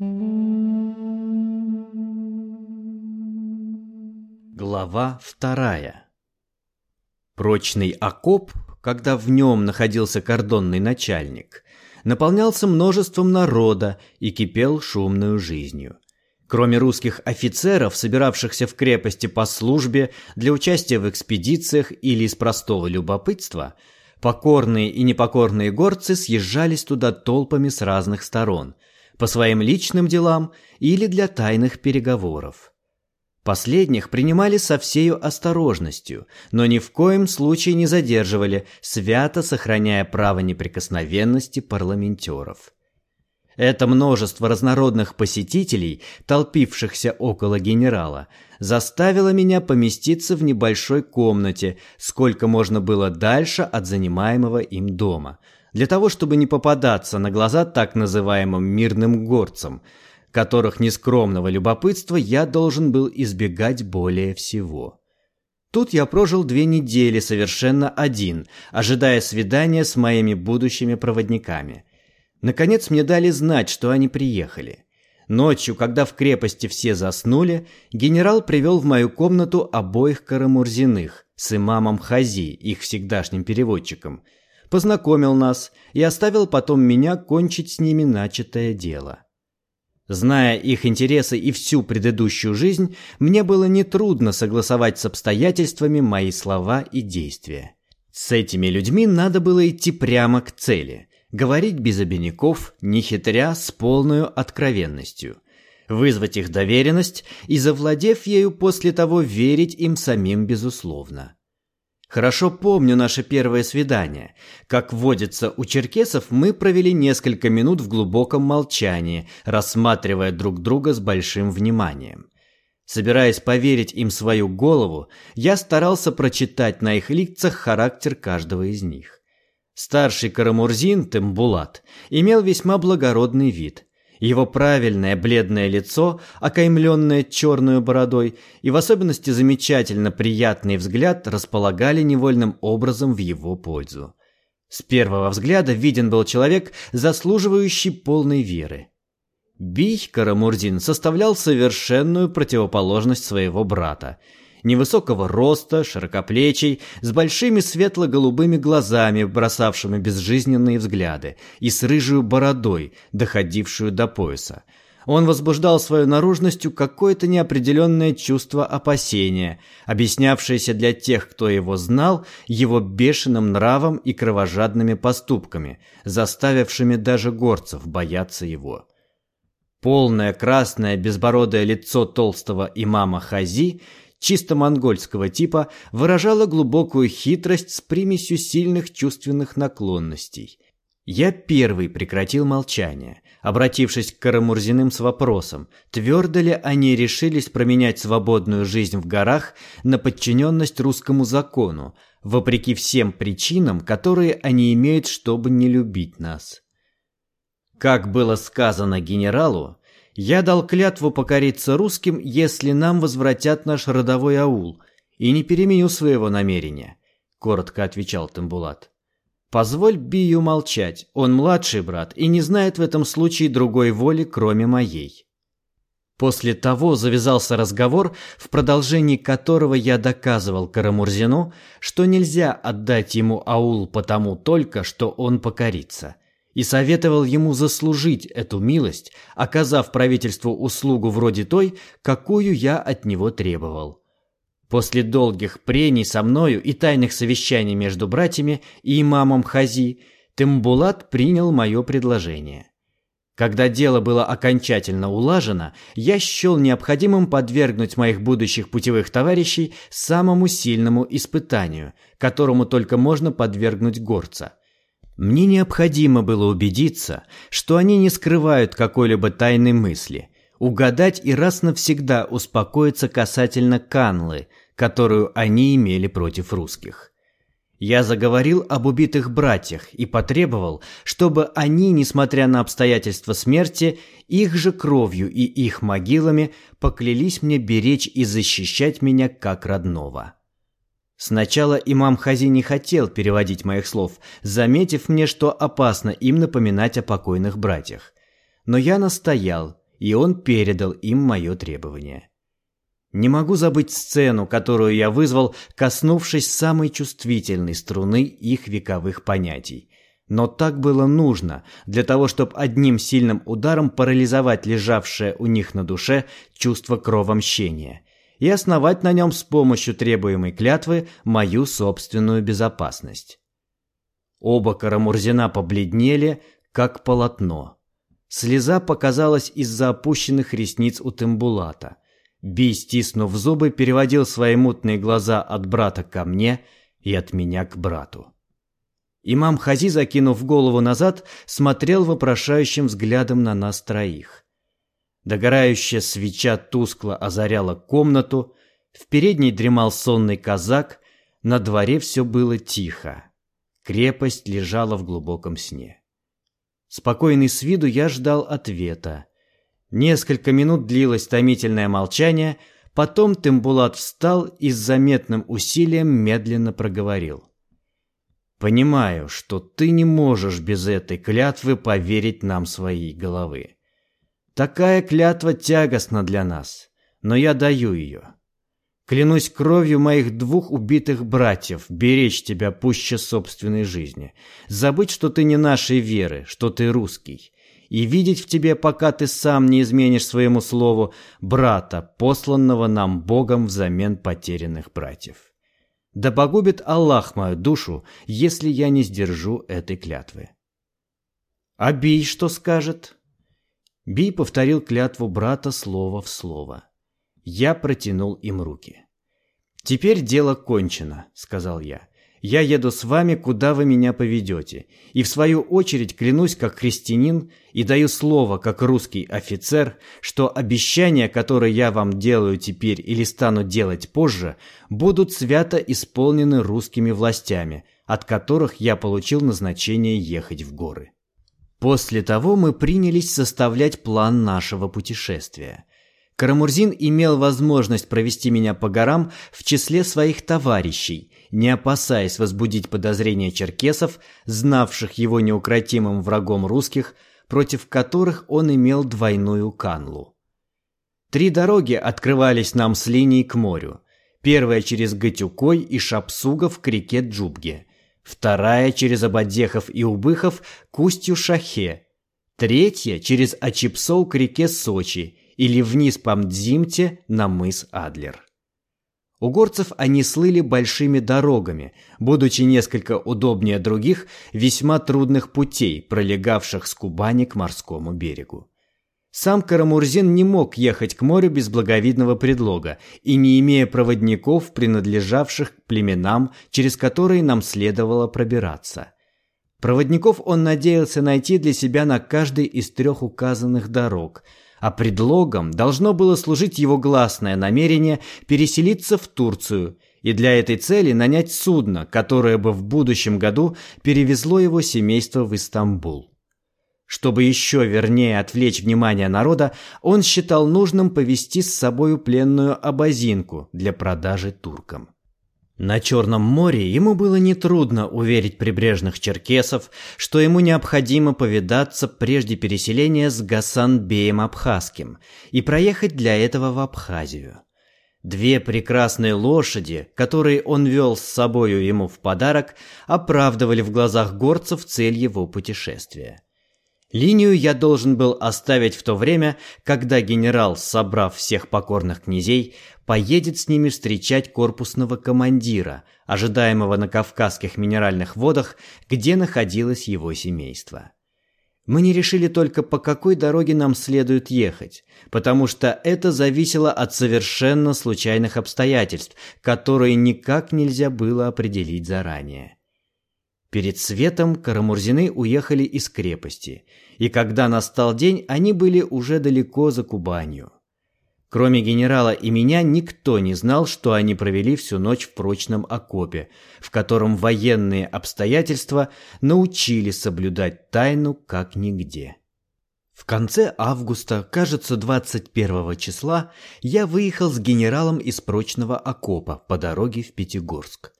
Глава вторая Прочный окоп, когда в нем находился кордонный начальник, наполнялся множеством народа и кипел шумную жизнью. Кроме русских офицеров, собиравшихся в крепости по службе для участия в экспедициях или из простого любопытства, покорные и непокорные горцы съезжались туда толпами с разных сторон, по своим личным делам или для тайных переговоров. Последних принимали со всею осторожностью, но ни в коем случае не задерживали, свято сохраняя право неприкосновенности парламентеров. Это множество разнородных посетителей, толпившихся около генерала, заставило меня поместиться в небольшой комнате, сколько можно было дальше от занимаемого им дома, для того, чтобы не попадаться на глаза так называемым мирным горцам, которых нескромного любопытства я должен был избегать более всего. Тут я прожил две недели совершенно один, ожидая свидания с моими будущими проводниками. Наконец мне дали знать, что они приехали. Ночью, когда в крепости все заснули, генерал привел в мою комнату обоих Карамурзиных с имамом Хази, их всегдашним переводчиком, познакомил нас и оставил потом меня кончить с ними начатое дело. Зная их интересы и всю предыдущую жизнь, мне было нетрудно согласовать с обстоятельствами мои слова и действия. С этими людьми надо было идти прямо к цели говорить без обиняков, не хитря, с полной откровенностью, вызвать их доверенность и, завладев ею, после того верить им самим безусловно. Хорошо помню наше первое свидание. Как водится у черкесов, мы провели несколько минут в глубоком молчании, рассматривая друг друга с большим вниманием. Собираясь поверить им свою голову, я старался прочитать на их лицах характер каждого из них. Старший Карамурзин, Тембулат, имел весьма благородный вид. Его правильное бледное лицо, окаймленное черной бородой, и в особенности замечательно приятный взгляд располагали невольным образом в его пользу. С первого взгляда виден был человек, заслуживающий полной веры. Бий Карамурзин составлял совершенную противоположность своего брата – невысокого роста, широкоплечий, с большими светло-голубыми глазами, бросавшими безжизненные взгляды, и с рыжей бородой, доходившую до пояса. Он возбуждал своей наружностью какое-то неопределенное чувство опасения, объяснявшееся для тех, кто его знал, его бешеным нравом и кровожадными поступками, заставившими даже горцев бояться его. Полное красное безбородое лицо толстого имама Хази чисто монгольского типа, выражала глубокую хитрость с примесью сильных чувственных наклонностей. Я первый прекратил молчание, обратившись к Карамурзиным с вопросом, твердо ли они решились променять свободную жизнь в горах на подчиненность русскому закону, вопреки всем причинам, которые они имеют, чтобы не любить нас. Как было сказано генералу, я дал клятву покориться русским, если нам возвратят наш родовой аул, и не переменю своего намерения, коротко отвечал Тамбулат. Позволь Бию молчать. Он младший брат и не знает в этом случае другой воли, кроме моей. После того завязался разговор, в продолжении которого я доказывал Карамурзину, что нельзя отдать ему аул потому только, что он покорится – и советовал ему заслужить эту милость, оказав правительству услугу вроде той, какую я от него требовал. После долгих прений со мною и тайных совещаний между братьями и имамом Хази, Тембулат принял мое предложение. Когда дело было окончательно улажено, я счел необходимым подвергнуть моих будущих путевых товарищей самому сильному испытанию, которому только можно подвергнуть горца – мне необходимо было убедиться, что они не скрывают какой-либо тайной мысли, угадать и раз навсегда успокоиться касательно Канлы, которую они имели против русских. Я заговорил об убитых братьях и потребовал, чтобы они, несмотря на обстоятельства смерти, их же кровью и их могилами поклялись мне беречь и защищать меня как родного. Сначала имам Хази не хотел переводить моих слов, заметив мне, что опасно им напоминать о покойных братьях. Но я настоял, и он передал им мое требование. Не могу забыть сцену, которую я вызвал, коснувшись самой чувствительной струны их вековых понятий. Но так было нужно для того, чтобы одним сильным ударом парализовать лежавшее у них на душе чувство кровомщения и основать на нем с помощью требуемой клятвы мою собственную безопасность. Оба Карамурзина побледнели, как полотно. Слеза показалась из-за опущенных ресниц у Тембулата. Би, стиснув зубы, переводил свои мутные глаза от брата ко мне и от меня к брату. Имам Хази, закинув голову назад, смотрел вопрошающим взглядом на нас троих. Догорающая свеча тускло озаряла комнату, в передней дремал сонный казак, на дворе все было тихо. Крепость лежала в глубоком сне. Спокойный с виду я ждал ответа. Несколько минут длилось томительное молчание, потом Тембулат встал и с заметным усилием медленно проговорил. «Понимаю, что ты не можешь без этой клятвы поверить нам своей головы. Такая клятва тягостна для нас, но я даю ее. Клянусь кровью моих двух убитых братьев беречь тебя пуще собственной жизни, забыть, что ты не нашей веры, что ты русский, и видеть в тебе, пока ты сам не изменишь своему слову, брата, посланного нам Богом взамен потерянных братьев. Да погубит Аллах мою душу, если я не сдержу этой клятвы. А Бий что скажет? Бий повторил клятву брата слово в слово. Я протянул им руки. «Теперь дело кончено», — сказал я. «Я еду с вами, куда вы меня поведете, и в свою очередь клянусь как христианин и даю слово как русский офицер, что обещания, которые я вам делаю теперь или стану делать позже, будут свято исполнены русскими властями, от которых я получил назначение ехать в горы». После того мы принялись составлять план нашего путешествия. Карамурзин имел возможность провести меня по горам в числе своих товарищей, не опасаясь возбудить подозрения черкесов, знавших его неукротимым врагом русских, против которых он имел двойную канлу. Три дороги открывались нам с линией к морю. Первая через Гатюкой и Шапсугов к реке Джубге, вторая через Абадехов и Убыхов к устью Шахе, третья через Ачипсоу к реке Сочи или вниз по Мдзимте на мыс Адлер. У горцев они слыли большими дорогами, будучи несколько удобнее других весьма трудных путей, пролегавших с Кубани к морскому берегу. Сам Карамурзин не мог ехать к морю без благовидного предлога и не имея проводников, принадлежавших к племенам, через которые нам следовало пробираться. Проводников он надеялся найти для себя на каждой из трех указанных дорог – а предлогом должно было служить его гласное намерение переселиться в Турцию и для этой цели нанять судно, которое бы в будущем году перевезло его семейство в Истамбул. Чтобы еще вернее отвлечь внимание народа, он считал нужным повести с собою пленную абазинку для продажи туркам. На Черном море ему было нетрудно уверить прибрежных черкесов, что ему необходимо повидаться прежде переселения с Гасан-беем Абхазским и проехать для этого в Абхазию. Две прекрасные лошади, которые он вел с собою ему в подарок, оправдывали в глазах горцев цель его путешествия. Линию я должен был оставить в то время, когда генерал, собрав всех покорных князей, поедет с ними встречать корпусного командира, ожидаемого на Кавказских минеральных водах, где находилось его семейство. Мы не решили только, по какой дороге нам следует ехать, потому что это зависело от совершенно случайных обстоятельств, которые никак нельзя было определить заранее. Перед светом Карамурзины уехали из крепости, и когда настал день, они были уже далеко за Кубанью. Кроме генерала и меня, никто не знал, что они провели всю ночь в прочном окопе, в котором военные обстоятельства научили соблюдать тайну как нигде. В конце августа, кажется, 21 числа, я выехал с генералом из прочного окопа по дороге в Пятигорск.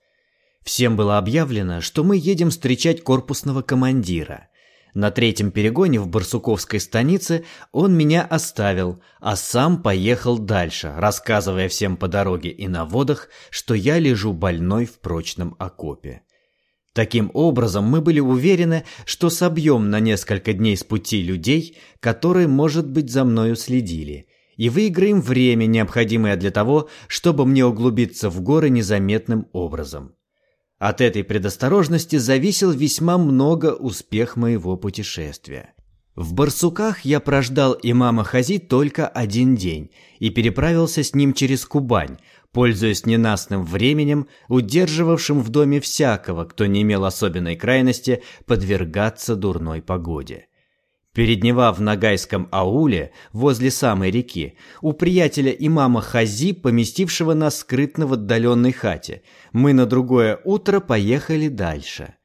Всем было объявлено, что мы едем встречать корпусного командира. На третьем перегоне в Барсуковской станице он меня оставил, а сам поехал дальше, рассказывая всем по дороге и на водах, что я лежу больной в прочном окопе. Таким образом, мы были уверены, что собьем на несколько дней с пути людей, которые, может быть, за мною следили, и выиграем время, необходимое для того, чтобы мне углубиться в горы незаметным образом. От этой предосторожности зависел весьма много успех моего путешествия. В Барсуках я прождал имама Хази только один день и переправился с ним через Кубань, пользуясь ненастным временем, удерживавшим в доме всякого, кто не имел особенной крайности подвергаться дурной погоде. Переднева в Нагайском ауле, возле самой реки, у приятеля имама Хази, поместившего нас скрытно в отдаленной хате, мы на другое утро поехали дальше.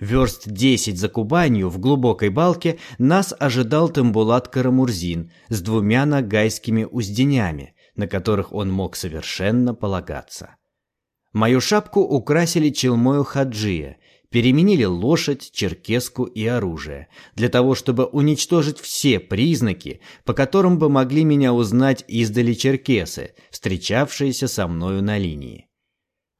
Верст десять за Кубанью в глубокой балке нас ожидал Тамбулат Карамурзин с двумя нагайскими узденями, на которых он мог совершенно полагаться. Мою шапку украсили челмою хаджия, переменили лошадь, черкеску и оружие, для того, чтобы уничтожить все признаки, по которым бы могли меня узнать издали черкесы, встречавшиеся со мною на линии.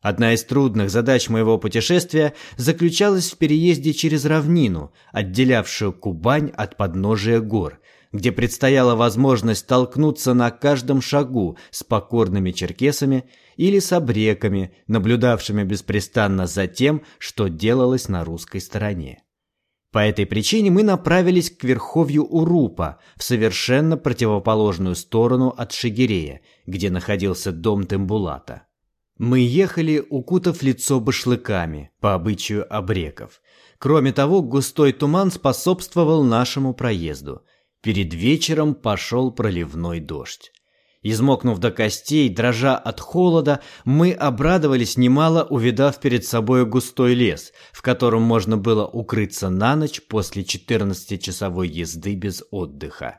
Одна из трудных задач моего путешествия заключалась в переезде через равнину, отделявшую Кубань от подножия гор, где предстояла возможность столкнуться на каждом шагу с покорными черкесами или с обреками, наблюдавшими беспрестанно за тем, что делалось на русской стороне. По этой причине мы направились к верховью Урупа, в совершенно противоположную сторону от Шигирея, где находился дом Тембулата. Мы ехали, укутав лицо башлыками, по обычаю обреков. Кроме того, густой туман способствовал нашему проезду. Перед вечером пошел проливной дождь. Измокнув до костей, дрожа от холода, мы обрадовались немало, увидав перед собой густой лес, в котором можно было укрыться на ночь после 14-часовой езды без отдыха.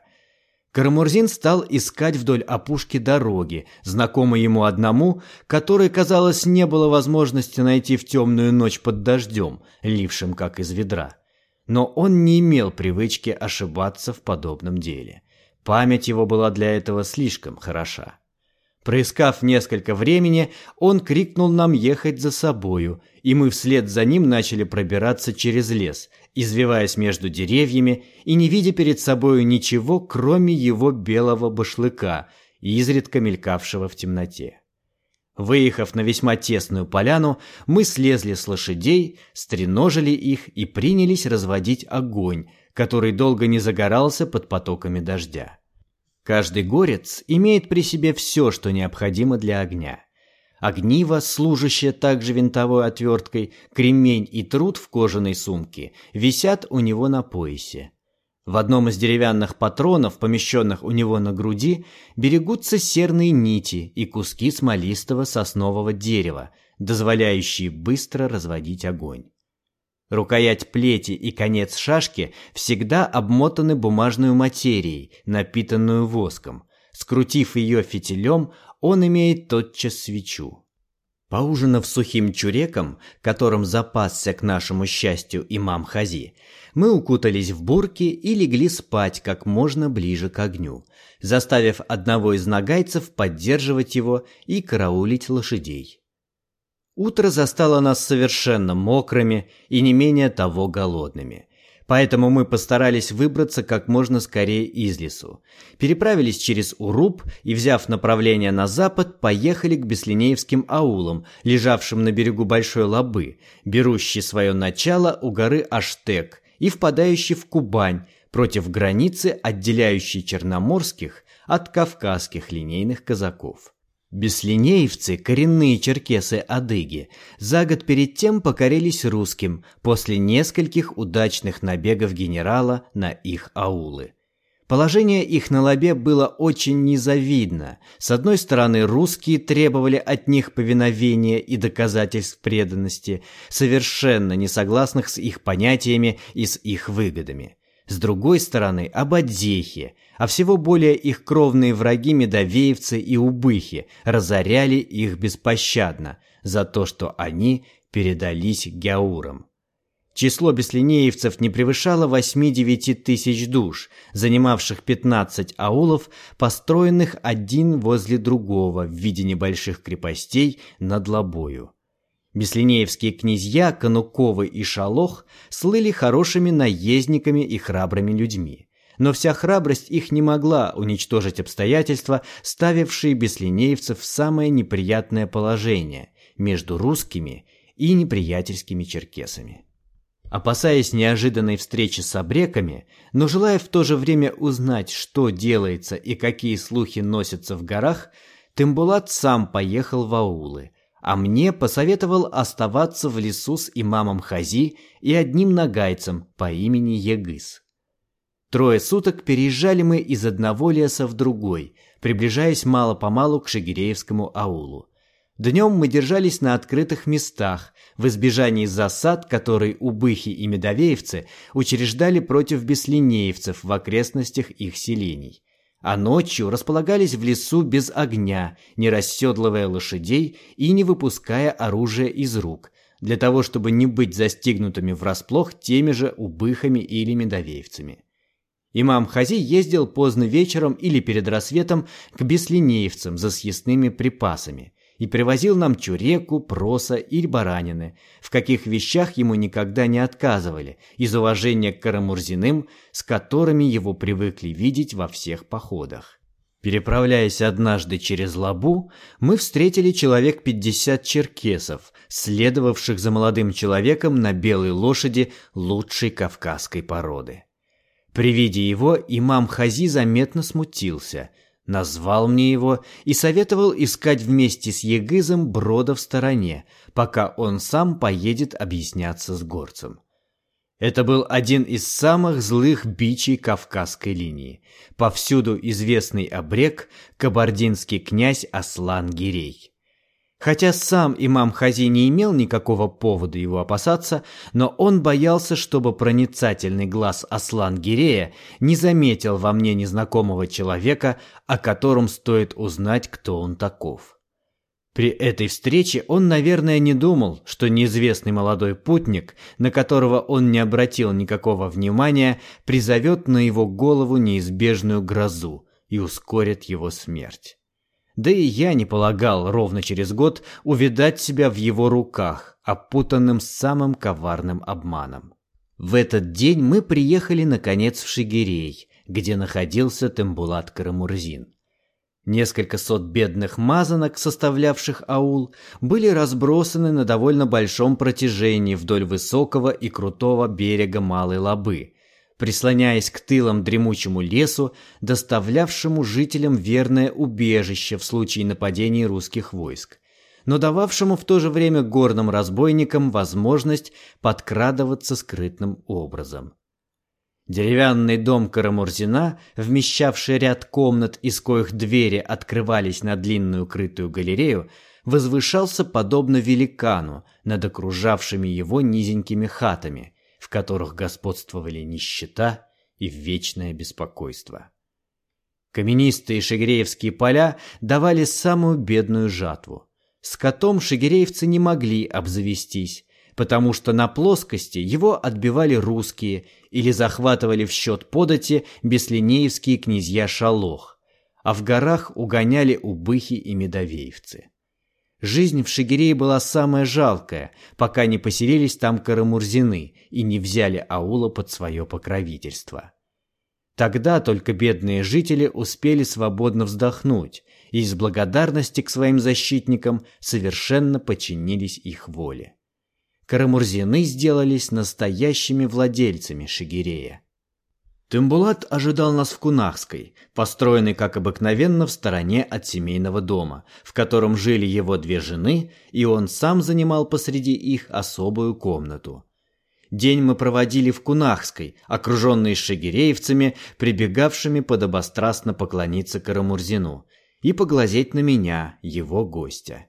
Карамурзин стал искать вдоль опушки дороги, знакомой ему одному, которой, казалось, не было возможности найти в темную ночь под дождем, лившим как из ведра но он не имел привычки ошибаться в подобном деле. Память его была для этого слишком хороша. Проискав несколько времени, он крикнул нам ехать за собою, и мы вслед за ним начали пробираться через лес, извиваясь между деревьями и не видя перед собою ничего, кроме его белого башлыка, изредка мелькавшего в темноте. Выехав на весьма тесную поляну, мы слезли с лошадей, стреножили их и принялись разводить огонь, который долго не загорался под потоками дождя. Каждый горец имеет при себе все, что необходимо для огня. Огниво, служащее также винтовой отверткой, кремень и труд в кожаной сумке висят у него на поясе. В одном из деревянных патронов, помещенных у него на груди, берегутся серные нити и куски смолистого соснового дерева, дозволяющие быстро разводить огонь. Рукоять плети и конец шашки всегда обмотаны бумажной материей, напитанную воском. Скрутив ее фитилем, он имеет тотчас свечу. Поужинав сухим чуреком, которым запасся к нашему счастью имам Хази, мы укутались в бурки и легли спать как можно ближе к огню, заставив одного из нагайцев поддерживать его и караулить лошадей. Утро застало нас совершенно мокрыми и не менее того голодными – Поэтому мы постарались выбраться как можно скорее из лесу. Переправились через Уруб и, взяв направление на запад, поехали к Беслинеевским аулам, лежавшим на берегу Большой Лабы, берущей свое начало у горы Аштек и впадающей в Кубань, против границы, отделяющей черноморских от кавказских линейных казаков. Беслинеевцы, коренные черкесы-адыги, за год перед тем покорились русским после нескольких удачных набегов генерала на их аулы. Положение их на лобе было очень незавидно. С одной стороны, русские требовали от них повиновения и доказательств преданности, совершенно не согласных с их понятиями и с их выгодами. С другой стороны, об Адзехе, а всего более их кровные враги медовеевцы и убыхи разоряли их беспощадно за то, что они передались гяурам. Число беслинеевцев не превышало 8-9 тысяч душ, занимавших 15 аулов, построенных один возле другого в виде небольших крепостей над Лобою. Беслинеевские князья Кануковы и Шалох слыли хорошими наездниками и храбрыми людьми. Но вся храбрость их не могла уничтожить обстоятельства, ставившие беслинеевцев в самое неприятное положение между русскими и неприятельскими черкесами. Опасаясь неожиданной встречи с обреками, но желая в то же время узнать, что делается и какие слухи носятся в горах, Тымбулат сам поехал в аулы, а мне посоветовал оставаться в лесу с имамом Хази и одним нагайцем по имени Егыс. Трое суток переезжали мы из одного леса в другой, приближаясь мало-помалу к Шагиреевскому аулу. Днем мы держались на открытых местах, в избежании засад, которые убыхи и медовеевцы учреждали против беслинеевцев в окрестностях их селений. А ночью располагались в лесу без огня, не расседлывая лошадей и не выпуская оружие из рук, для того, чтобы не быть застигнутыми врасплох теми же убыхами или медовеевцами. Имам Хази ездил поздно вечером или перед рассветом к беслинеевцам за съестными припасами, и привозил нам чуреку, проса или баранины, в каких вещах ему никогда не отказывали, из уважения к Карамурзиным, с которыми его привыкли видеть во всех походах. Переправляясь однажды через Лабу, мы встретили человек пятьдесят черкесов, следовавших за молодым человеком на белой лошади лучшей кавказской породы. При виде его имам Хази заметно смутился – назвал мне его и советовал искать вместе с Егызом брода в стороне, пока он сам поедет объясняться с горцем. Это был один из самых злых бичей Кавказской линии. Повсюду известный обрек кабардинский князь Аслан Гирей. Хотя сам имам Хази не имел никакого повода его опасаться, но он боялся, чтобы проницательный глаз Аслан Гирея не заметил во мне незнакомого человека, о котором стоит узнать, кто он таков. При этой встрече он, наверное, не думал, что неизвестный молодой путник, на которого он не обратил никакого внимания, призовет на его голову неизбежную грозу и ускорит его смерть. Да и я не полагал ровно через год увидать себя в его руках, опутанным самым коварным обманом. В этот день мы приехали наконец в Шигирей, где находился Тембулат Карамурзин. Несколько сот бедных мазанок, составлявших аул, были разбросаны на довольно большом протяжении вдоль высокого и крутого берега Малой Лабы, прислоняясь к тылам дремучему лесу, доставлявшему жителям верное убежище в случае нападений русских войск, но дававшему в то же время горным разбойникам возможность подкрадываться скрытным образом. Деревянный дом Карамурзина, вмещавший ряд комнат, из коих двери открывались на длинную крытую галерею, возвышался подобно великану над окружавшими его низенькими хатами – которых господствовали нищета и вечное беспокойство. Каменистые шигиреевские поля давали самую бедную жатву. Скотом шигиреевцы не могли обзавестись, потому что на плоскости его отбивали русские или захватывали в счет подати беслинеевские князья Шалох, а в горах угоняли убыхи и медовеевцы. Жизнь в Шигирее была самая жалкая, пока не поселились там карамурзины и не взяли аула под свое покровительство. Тогда только бедные жители успели свободно вздохнуть и из благодарности к своим защитникам совершенно подчинились их воле. Карамурзины сделались настоящими владельцами Шигирея. Тымбулат ожидал нас в Кунахской, построенной, как обыкновенно, в стороне от семейного дома, в котором жили его две жены, и он сам занимал посреди их особую комнату. День мы проводили в Кунахской, окруженные шагиреевцами, прибегавшими подобострастно поклониться Карамурзину и поглазеть на меня, его гостя.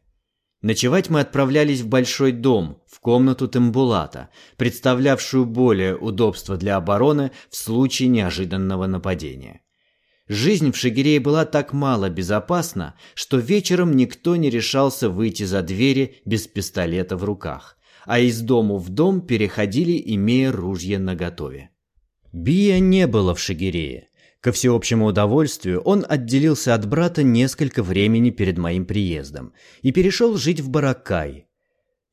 Ночевать мы отправлялись в большой дом, в комнату Тембулата, представлявшую более удобство для обороны в случае неожиданного нападения. Жизнь в Шигирее была так мало безопасна, что вечером никто не решался выйти за двери без пистолета в руках, а из дому в дом переходили, имея ружья наготове. Бия не было в Шагирее. Ко всеобщему удовольствию он отделился от брата несколько времени перед моим приездом и перешел жить в Баракай.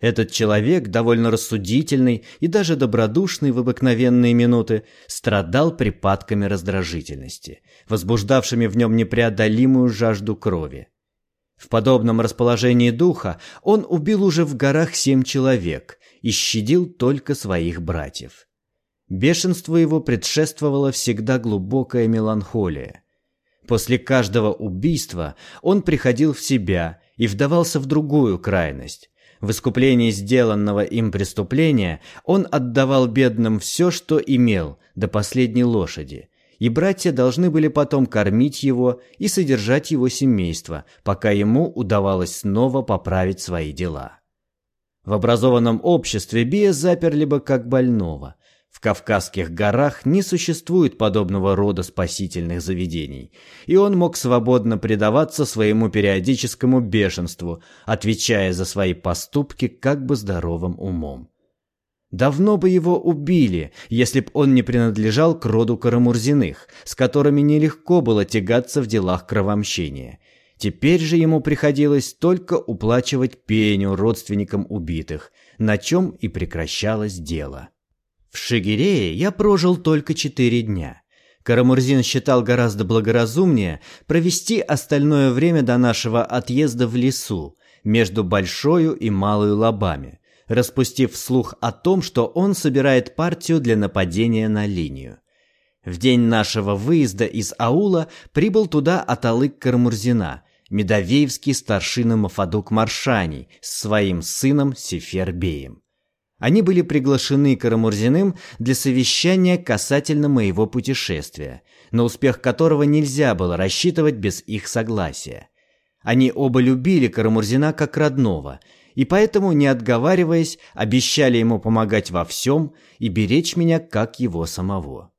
Этот человек, довольно рассудительный и даже добродушный в обыкновенные минуты, страдал припадками раздражительности, возбуждавшими в нем непреодолимую жажду крови. В подобном расположении духа он убил уже в горах семь человек и щадил только своих братьев. Бешенству его предшествовала всегда глубокая меланхолия. После каждого убийства он приходил в себя и вдавался в другую крайность. В искуплении сделанного им преступления он отдавал бедным все, что имел, до последней лошади, и братья должны были потом кормить его и содержать его семейство, пока ему удавалось снова поправить свои дела. В образованном обществе Бия заперли бы как больного, в Кавказских горах не существует подобного рода спасительных заведений, и он мог свободно предаваться своему периодическому бешенству, отвечая за свои поступки как бы здоровым умом. Давно бы его убили, если б он не принадлежал к роду Карамурзиных, с которыми нелегко было тягаться в делах кровомщения. Теперь же ему приходилось только уплачивать пеню родственникам убитых, на чем и прекращалось дело. В Шигирее я прожил только четыре дня. Карамурзин считал гораздо благоразумнее провести остальное время до нашего отъезда в лесу, между Большою и Малую Лобами, распустив слух о том, что он собирает партию для нападения на линию. В день нашего выезда из аула прибыл туда Аталык Карамурзина, медовеевский старшина Мафадук Маршани с своим сыном Сефербеем. Они были приглашены Карамурзиным для совещания касательно моего путешествия, на успех которого нельзя было рассчитывать без их согласия. Они оба любили Карамурзина как родного, и поэтому, не отговариваясь, обещали ему помогать во всем и беречь меня как его самого.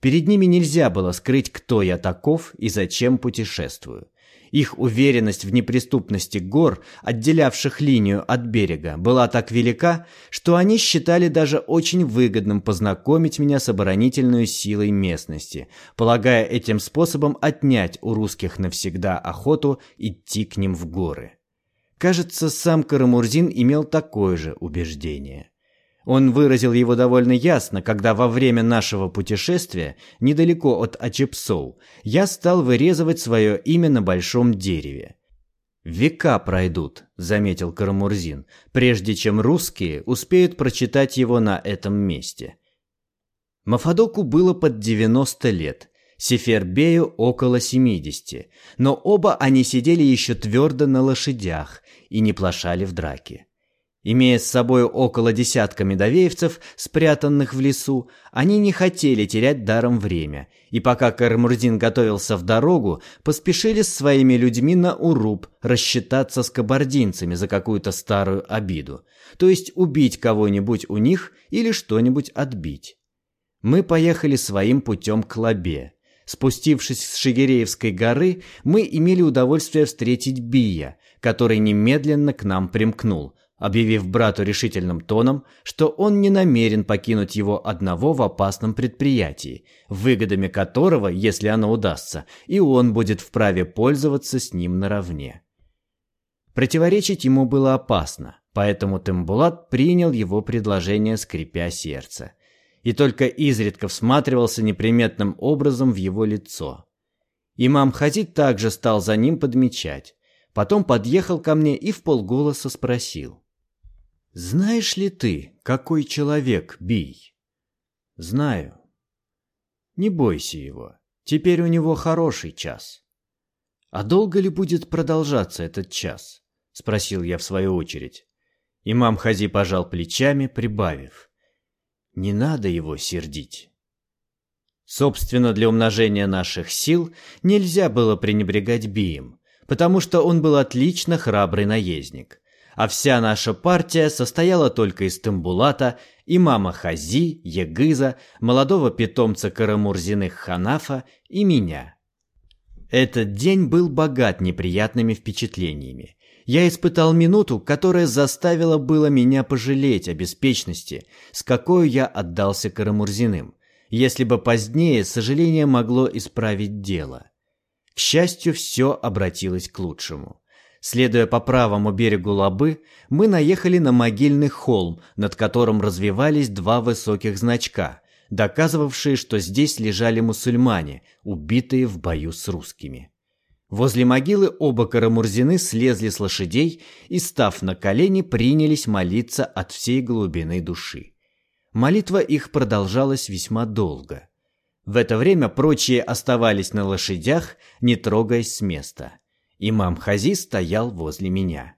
Перед ними нельзя было скрыть, кто я таков и зачем путешествую. Их уверенность в неприступности гор, отделявших линию от берега, была так велика, что они считали даже очень выгодным познакомить меня с оборонительной силой местности, полагая этим способом отнять у русских навсегда охоту идти к ним в горы. Кажется, сам Карамурзин имел такое же убеждение. Он выразил его довольно ясно, когда во время нашего путешествия, недалеко от Ачепсоу, я стал вырезывать свое имя на большом дереве. «Века пройдут», — заметил Карамурзин, «прежде чем русские успеют прочитать его на этом месте». Мафадоку было под 90 лет, Сефербею около 70, но оба они сидели еще твердо на лошадях и не плашали в драке. Имея с собой около десятка медовеевцев, спрятанных в лесу, они не хотели терять даром время, и пока Кармурзин готовился в дорогу, поспешили с своими людьми на Уруб рассчитаться с кабардинцами за какую-то старую обиду, то есть убить кого-нибудь у них или что-нибудь отбить. Мы поехали своим путем к Лабе. Спустившись с Шигереевской горы, мы имели удовольствие встретить Бия, который немедленно к нам примкнул – объявив брату решительным тоном, что он не намерен покинуть его одного в опасном предприятии, выгодами которого, если оно удастся, и он будет вправе пользоваться с ним наравне. Противоречить ему было опасно, поэтому Тембулат принял его предложение, скрипя сердце, и только изредка всматривался неприметным образом в его лицо. Имам Хазид также стал за ним подмечать, потом подъехал ко мне и в полголоса спросил. Знаешь ли ты, какой человек Бий? Знаю. Не бойся его. Теперь у него хороший час. А долго ли будет продолжаться этот час? Спросил я в свою очередь. Имам Хази пожал плечами, прибавив. Не надо его сердить. Собственно, для умножения наших сил нельзя было пренебрегать Бием, потому что он был отлично храбрый наездник а вся наша партия состояла только из Тамбулата, имама Хази, Егыза, молодого питомца Карамурзиных Ханафа и меня. Этот день был богат неприятными впечатлениями. Я испытал минуту, которая заставила было меня пожалеть о беспечности, с какой я отдался Карамурзиным, если бы позднее сожаление могло исправить дело. К счастью, все обратилось к лучшему. Следуя по правому берегу Лабы, мы наехали на могильный холм, над которым развивались два высоких значка, доказывавшие, что здесь лежали мусульмане, убитые в бою с русскими. Возле могилы оба Карамурзины слезли с лошадей и, став на колени, принялись молиться от всей глубины души. Молитва их продолжалась весьма долго. В это время прочие оставались на лошадях, не трогаясь с места. Имам Хази стоял возле меня.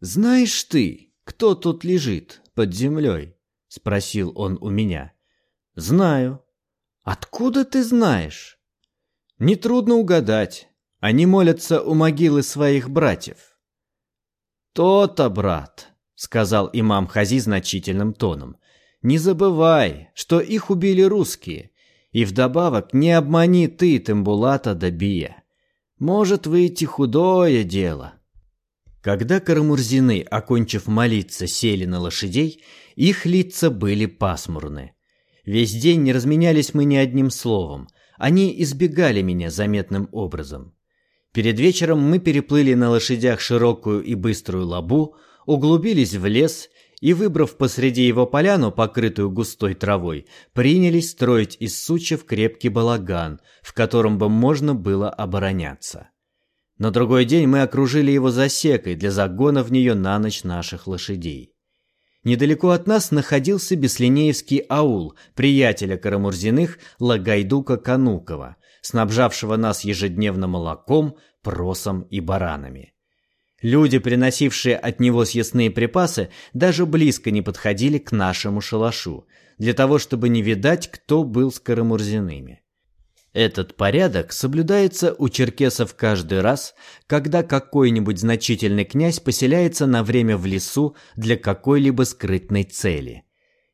«Знаешь ты, кто тут лежит под землей?» — спросил он у меня. «Знаю». «Откуда ты знаешь?» «Нетрудно угадать. Они молятся у могилы своих братьев». «То-то, брат», — сказал имам Хази значительным тоном. «Не забывай, что их убили русские, и вдобавок не обмани ты Тембулата Дабия. Может выйти худое дело». Когда карамурзины, окончив молиться, сели на лошадей, их лица были пасмурны. Весь день не разменялись мы ни одним словом. Они избегали меня заметным образом. Перед вечером мы переплыли на лошадях широкую и быструю лабу, углубились в лес и, выбрав посреди его поляну, покрытую густой травой, принялись строить из сучьев крепкий балаган, в котором бы можно было обороняться. На другой день мы окружили его засекой для загона в нее на ночь наших лошадей. Недалеко от нас находился Беслинеевский аул, приятеля Карамурзиных Лагайдука Канукова, снабжавшего нас ежедневно молоком, просом и баранами. Люди, приносившие от него съестные припасы, даже близко не подходили к нашему шалашу, для того, чтобы не видать, кто был с Карамурзиными. Этот порядок соблюдается у черкесов каждый раз, когда какой-нибудь значительный князь поселяется на время в лесу для какой-либо скрытной цели.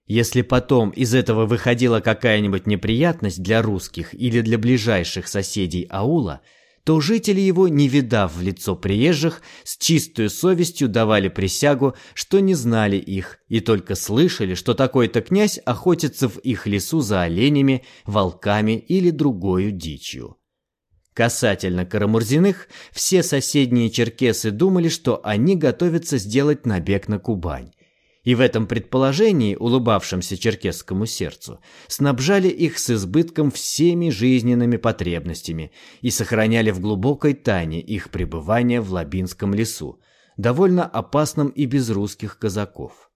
Если потом из этого выходила какая-нибудь неприятность для русских или для ближайших соседей аула – то жители его, не видав в лицо приезжих, с чистой совестью давали присягу, что не знали их и только слышали, что такой-то князь охотится в их лесу за оленями, волками или другою дичью. Касательно Карамурзиных, все соседние черкесы думали, что они готовятся сделать набег на Кубань и в этом предположении, улыбавшемся черкесскому сердцу, снабжали их с избытком всеми жизненными потребностями и сохраняли в глубокой тайне их пребывание в Лабинском лесу, довольно опасном и без русских казаков.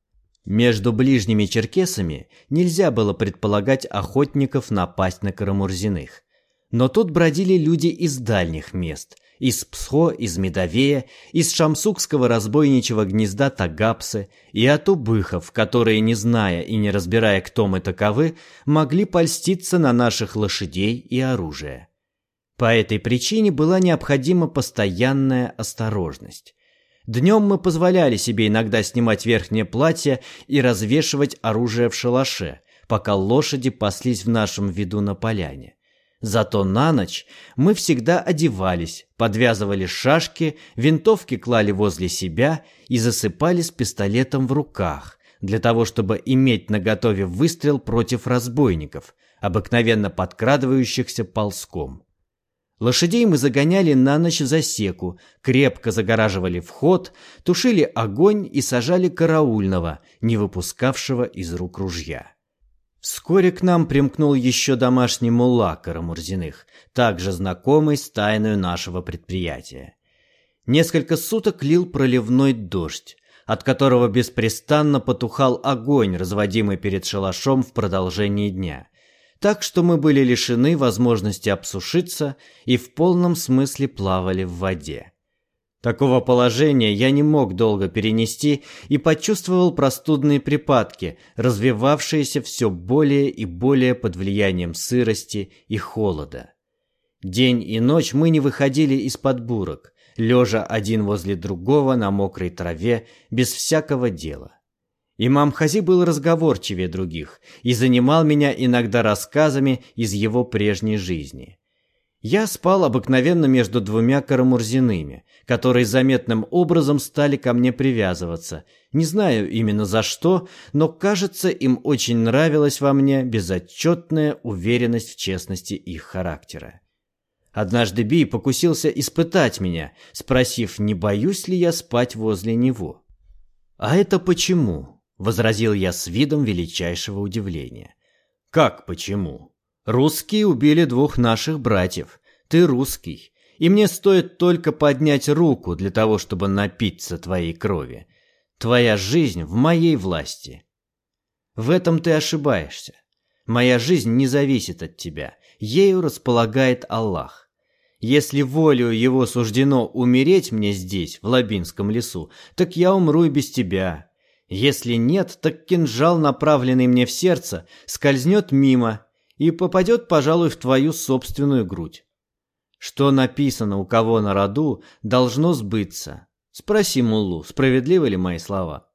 Между ближними черкесами нельзя было предполагать охотников напасть на Карамурзиных. Но тут бродили люди из дальних мест, из Псхо, из Медовея, из шамсукского разбойничьего гнезда Тагапсы и от убыхов, которые, не зная и не разбирая, кто мы таковы, могли польститься на наших лошадей и оружие. По этой причине была необходима постоянная осторожность. Днем мы позволяли себе иногда снимать верхнее платье и развешивать оружие в шалаше, пока лошади паслись в нашем виду на поляне. Зато на ночь мы всегда одевались, подвязывали шашки, винтовки клали возле себя и засыпали с пистолетом в руках, для того, чтобы иметь наготове выстрел против разбойников, обыкновенно подкрадывающихся ползком. Лошадей мы загоняли на ночь в засеку, крепко загораживали вход, тушили огонь и сажали караульного, не выпускавшего из рук ружья. Вскоре к нам примкнул еще домашний мулла Карамурзиных, также знакомый с тайной нашего предприятия. Несколько суток лил проливной дождь, от которого беспрестанно потухал огонь, разводимый перед шалашом в продолжении дня. Так что мы были лишены возможности обсушиться и в полном смысле плавали в воде. Такого положения я не мог долго перенести и почувствовал простудные припадки, развивавшиеся все более и более под влиянием сырости и холода. День и ночь мы не выходили из-под бурок, лежа один возле другого на мокрой траве, без всякого дела. Имам Хази был разговорчивее других и занимал меня иногда рассказами из его прежней жизни. Я спал обыкновенно между двумя карамурзиными, которые заметным образом стали ко мне привязываться. Не знаю именно за что, но, кажется, им очень нравилась во мне безотчетная уверенность в честности их характера. Однажды Би покусился испытать меня, спросив, не боюсь ли я спать возле него. «А это почему?» — возразил я с видом величайшего удивления. «Как почему? Русские убили двух наших братьев. Ты русский, и мне стоит только поднять руку для того, чтобы напиться твоей крови. Твоя жизнь в моей власти. В этом ты ошибаешься. Моя жизнь не зависит от тебя. Ею располагает Аллах. Если волею его суждено умереть мне здесь, в Лабинском лесу, так я умру и без тебя. Если нет, так кинжал, направленный мне в сердце, скользнет мимо и попадет, пожалуй, в твою собственную грудь. Что написано у кого на роду, должно сбыться. Спроси Муллу, справедливы ли мои слова.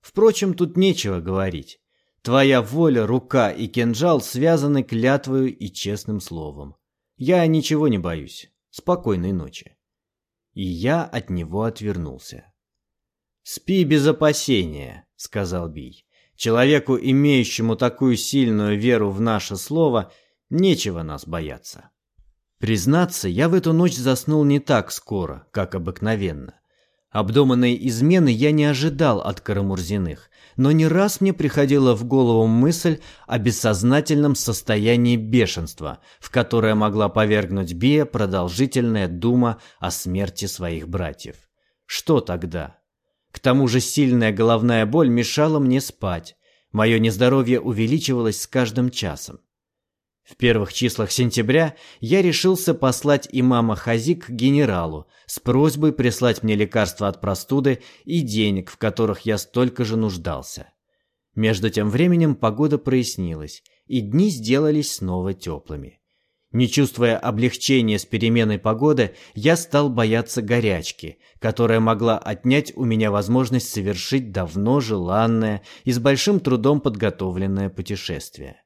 Впрочем, тут нечего говорить. Твоя воля, рука и кинжал связаны клятвою и честным словом. Я ничего не боюсь. Спокойной ночи. И я от него отвернулся. Спи без опасения, сказал Бий. Человеку, имеющему такую сильную веру в наше слово, нечего нас бояться. Признаться, я в эту ночь заснул не так скоро, как обыкновенно. Обдуманные измены я не ожидал от Карамурзиных, но не раз мне приходила в голову мысль о бессознательном состоянии бешенства, в которое могла повергнуть Бия продолжительная дума о смерти своих братьев. Что тогда? К тому же сильная головная боль мешала мне спать. Мое нездоровье увеличивалось с каждым часом. В первых числах сентября я решился послать имама Хази к генералу с просьбой прислать мне лекарства от простуды и денег, в которых я столько же нуждался. Между тем временем погода прояснилась, и дни сделались снова теплыми. Не чувствуя облегчения с переменой погоды, я стал бояться горячки, которая могла отнять у меня возможность совершить давно желанное и с большим трудом подготовленное путешествие.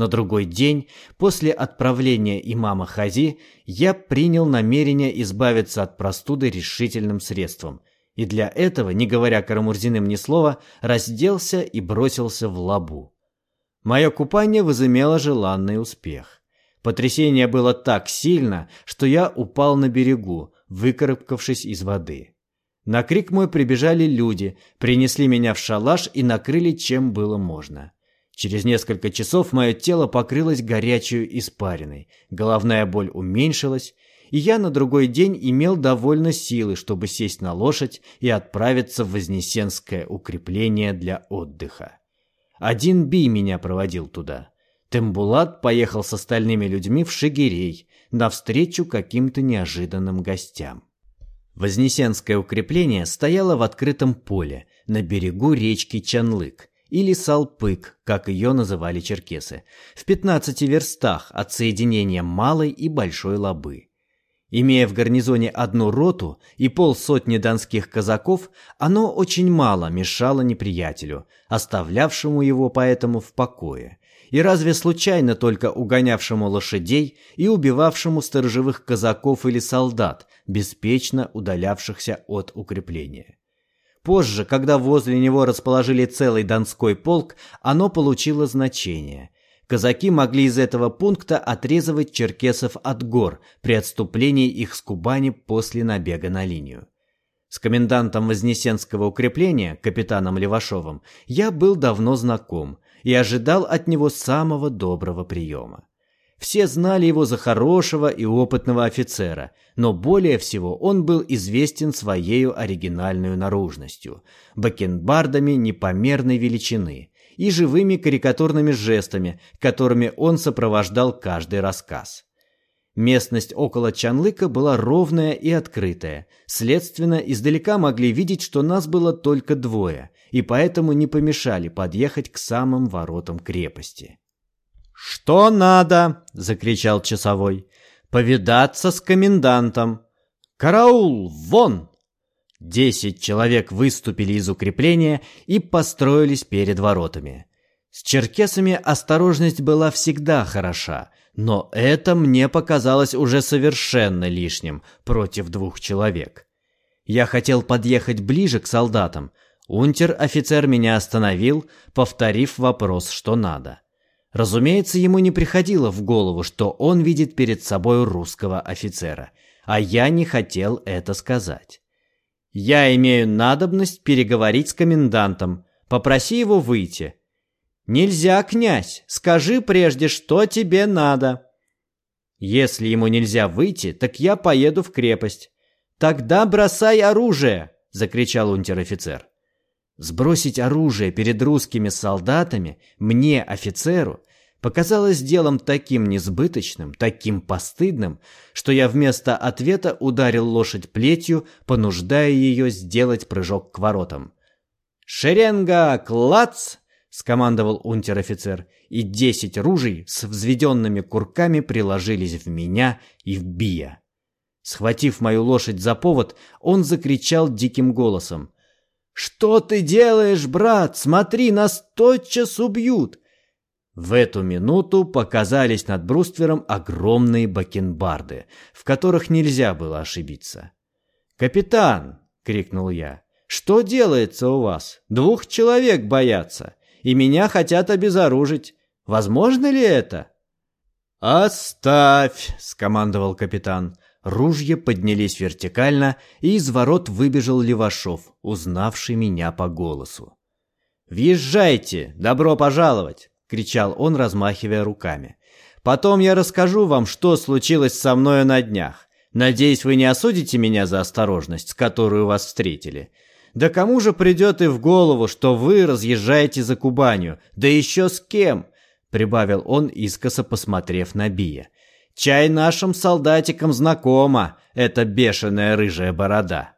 На другой день, после отправления имама Хази, я принял намерение избавиться от простуды решительным средством. И для этого, не говоря Карамурзиным ни слова, разделся и бросился в лабу. Мое купание возымело желанный успех. Потрясение было так сильно, что я упал на берегу, выкарабкавшись из воды. На крик мой прибежали люди, принесли меня в шалаш и накрыли чем было можно. Через несколько часов мое тело покрылось горячей испариной, головная боль уменьшилась, и я на другой день имел довольно силы, чтобы сесть на лошадь и отправиться в Вознесенское укрепление для отдыха. Один бий меня проводил туда. Тембулат поехал с остальными людьми в Шигирей навстречу каким-то неожиданным гостям. Вознесенское укрепление стояло в открытом поле на берегу речки Чанлык, или Салпык, как ее называли черкесы, в 15 верстах от соединения Малой и Большой Лабы. Имея в гарнизоне одну роту и полсотни донских казаков, оно очень мало мешало неприятелю, оставлявшему его поэтому в покое, и разве случайно только угонявшему лошадей и убивавшему сторожевых казаков или солдат, беспечно удалявшихся от укрепления. Позже, когда возле него расположили целый Донской полк, оно получило значение. Казаки могли из этого пункта отрезывать черкесов от гор при отступлении их с Кубани после набега на линию. С комендантом Вознесенского укрепления, капитаном Левашовым, я был давно знаком и ожидал от него самого доброго приема. Все знали его за хорошего и опытного офицера, но более всего он был известен своей оригинальной наружностью, бакенбардами непомерной величины и живыми карикатурными жестами, которыми он сопровождал каждый рассказ. Местность около Чанлыка была ровная и открытая, следственно, издалека могли видеть, что нас было только двое, и поэтому не помешали подъехать к самым воротам крепости. «Что надо?» — закричал часовой. «Повидаться с комендантом!» «Караул! Вон!» Десять человек выступили из укрепления и построились перед воротами. С черкесами осторожность была всегда хороша, Но это мне показалось уже совершенно лишним против двух человек. Я хотел подъехать ближе к солдатам. Унтер-офицер меня остановил, повторив вопрос, что надо. Разумеется, ему не приходило в голову, что он видит перед собой русского офицера, а я не хотел это сказать. «Я имею надобность переговорить с комендантом. Попроси его выйти». «Нельзя, князь. Скажи прежде, что тебе надо». «Если ему нельзя выйти, так я поеду в крепость». «Тогда бросай оружие!» — закричал унтер-офицер. Сбросить оружие перед русскими солдатами мне, офицеру, показалось делом таким несбыточным, таким постыдным, что я вместо ответа ударил лошадь плетью, понуждая ее сделать прыжок к воротам. «Шеренга! Клац!» — скомандовал унтер-офицер, и десять ружей с взведенными курками приложились в меня и в Бия. Схватив мою лошадь за повод, он закричал диким голосом. «Что ты делаешь, брат? Смотри, нас тотчас убьют!» В эту минуту показались над бруствером огромные бакенбарды, в которых нельзя было ошибиться. «Капитан!» — крикнул я. «Что делается у вас? Двух человек боятся, и меня хотят обезоружить. Возможно ли это?» «Оставь!» — скомандовал капитан. Ружья поднялись вертикально, и из ворот выбежал Левашов, узнавший меня по голосу. «Въезжайте! Добро пожаловать!» — кричал он, размахивая руками. «Потом я расскажу вам, что случилось со мною на днях. Надеюсь, вы не осудите меня за осторожность, с которой вас встретили. Да кому же придет и в голову, что вы разъезжаете за Кубанью? Да еще с кем?» — прибавил он, искоса посмотрев на Бия. Чай нашим солдатикам знакома эта бешеная рыжая борода.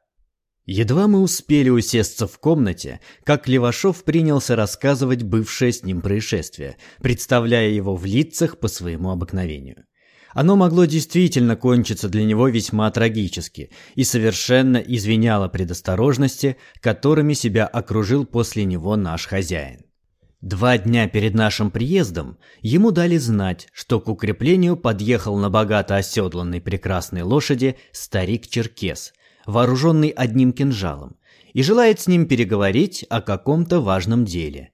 Едва мы успели усесться в комнате, как Левашов принялся рассказывать бывшее с ним происшествие, представляя его в лицах по своему обыкновению. Оно могло действительно кончиться для него весьма трагически и совершенно извиняло предосторожности, которыми себя окружил после него наш хозяин. Два дня перед нашим приездом ему дали знать, что к укреплению подъехал на богато оседланной прекрасной лошади старик-черкес, вооруженный одним кинжалом, и желает с ним переговорить о каком-то важном деле.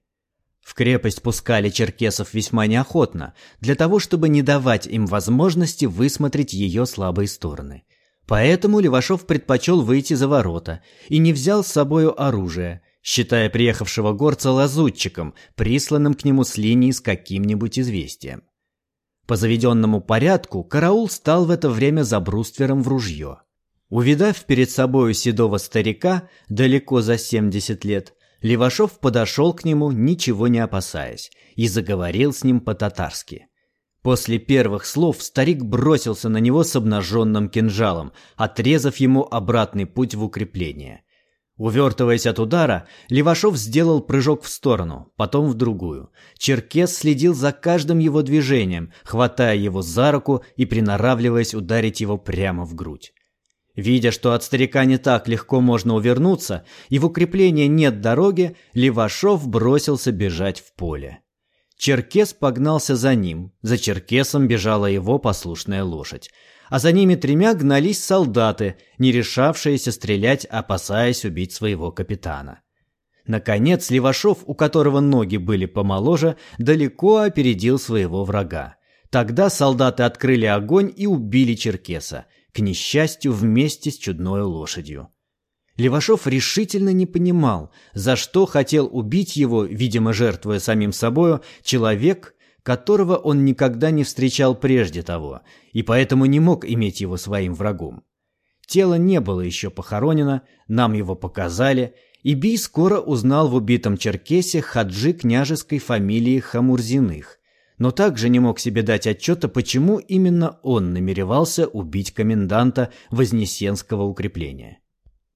В крепость пускали черкесов весьма неохотно, для того, чтобы не давать им возможности высмотреть ее слабые стороны. Поэтому Левашов предпочел выйти за ворота и не взял с собою оружие – считая приехавшего горца лазутчиком, присланным к нему с линии с каким-нибудь известием. По заведенному порядку караул стал в это время за бруствером в ружье. Увидав перед собою седого старика, далеко за семьдесят лет, Левашов подошел к нему, ничего не опасаясь, и заговорил с ним по-татарски. После первых слов старик бросился на него с обнаженным кинжалом, отрезав ему обратный путь в укрепление – Увертываясь от удара, Левашов сделал прыжок в сторону, потом в другую. Черкес следил за каждым его движением, хватая его за руку и приноравливаясь ударить его прямо в грудь. Видя, что от старика не так легко можно увернуться, и в укрепление нет дороги, Левашов бросился бежать в поле. Черкес погнался за ним, за Черкесом бежала его послушная лошадь а за ними тремя гнались солдаты, не решавшиеся стрелять, опасаясь убить своего капитана. Наконец Левашов, у которого ноги были помоложе, далеко опередил своего врага. Тогда солдаты открыли огонь и убили черкеса, к несчастью, вместе с чудной лошадью. Левашов решительно не понимал, за что хотел убить его, видимо, жертвуя самим собою, человек, которого он никогда не встречал прежде того, и поэтому не мог иметь его своим врагом. Тело не было еще похоронено, нам его показали, и Бий скоро узнал в убитом черкесе хаджи княжеской фамилии Хамурзиных, но также не мог себе дать отчета, почему именно он намеревался убить коменданта Вознесенского укрепления.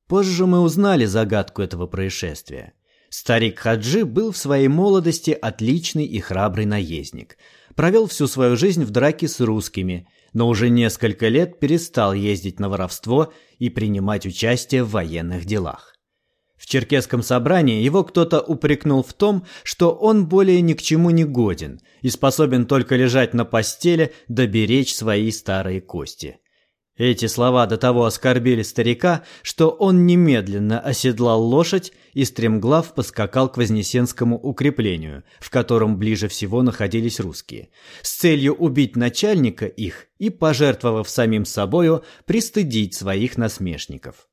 Позже мы узнали загадку этого происшествия. Старик Хаджи был в своей молодости отличный и храбрый наездник. Провел всю свою жизнь в драке с русскими, но уже несколько лет перестал ездить на воровство и принимать участие в военных делах. В черкесском собрании его кто-то упрекнул в том, что он более ни к чему не годен и способен только лежать на постели да свои старые кости. Эти слова до того оскорбили старика, что он немедленно оседлал лошадь и стремглав поскакал к Вознесенскому укреплению, в котором ближе всего находились русские, с целью убить начальника их и, пожертвовав самим собою, пристыдить своих насмешников.